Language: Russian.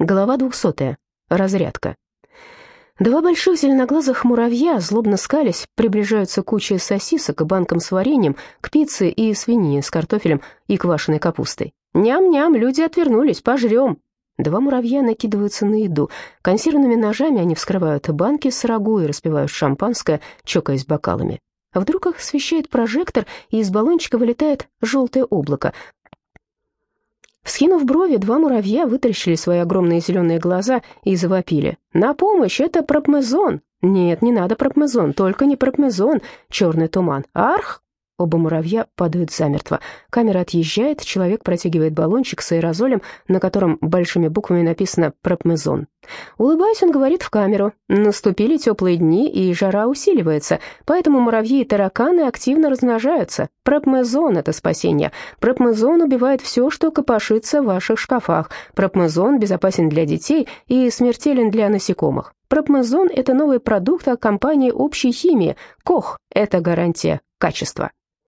Глава двухсотая. Разрядка. Два больших зеленоглазых муравья, злобно скались, приближаются к куче сосисок и банкам с вареньем, к пицце и свинине с картофелем и квашеной капустой. «Ням-ням, люди отвернулись, пожрем!» Два муравья накидываются на еду. Консервными ножами они вскрывают банки с рагу и распивают шампанское, чокаясь бокалами. Вдруг их освещает прожектор, и из баллончика вылетает желтое облако. Вскинув брови, два муравья вытаращили свои огромные зеленые глаза и завопили. «На помощь! Это пропмезон!» «Нет, не надо пропмезон, только не пропмезон, черный туман. Арх!» Оба муравья падают замертво. Камера отъезжает, человек протягивает баллончик с аэрозолем, на котором большими буквами написано «Пропмезон». Улыбаясь, он говорит в камеру. Наступили теплые дни, и жара усиливается, поэтому муравьи и тараканы активно размножаются. Пропмезон — это спасение. Пропмезон убивает все, что копошится в ваших шкафах. Пропмезон безопасен для детей и смертелен для насекомых. Пропмезон — это новый продукт от компании общей химии. Кох — это гарантия качества.